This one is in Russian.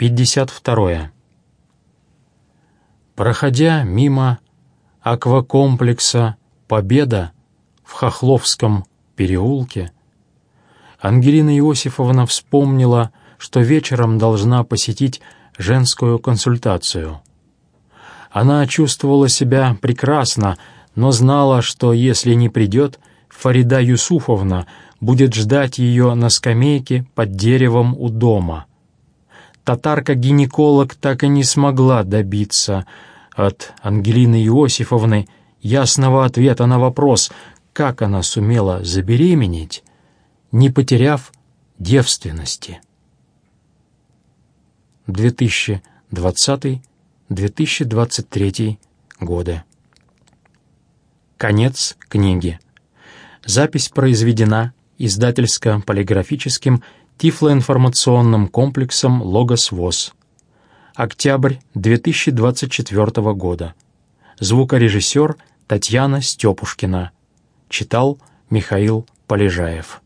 52. Проходя мимо аквакомплекса «Победа» в Хохловском переулке, Ангелина Иосифовна вспомнила, что вечером должна посетить женскую консультацию. Она чувствовала себя прекрасно, но знала, что если не придет, Фарида Юсуфовна будет ждать ее на скамейке под деревом у дома. Татарка-гинеколог так и не смогла добиться от Ангелины Иосифовны ясного ответа на вопрос, как она сумела забеременеть, не потеряв девственности. 2020-2023 годы. Конец книги. Запись произведена издательско-полиграфическим тифлоинформационным комплексом «Логос ВОЗ». Октябрь 2024 года. Звукорежиссер Татьяна Степушкина. Читал Михаил Полежаев.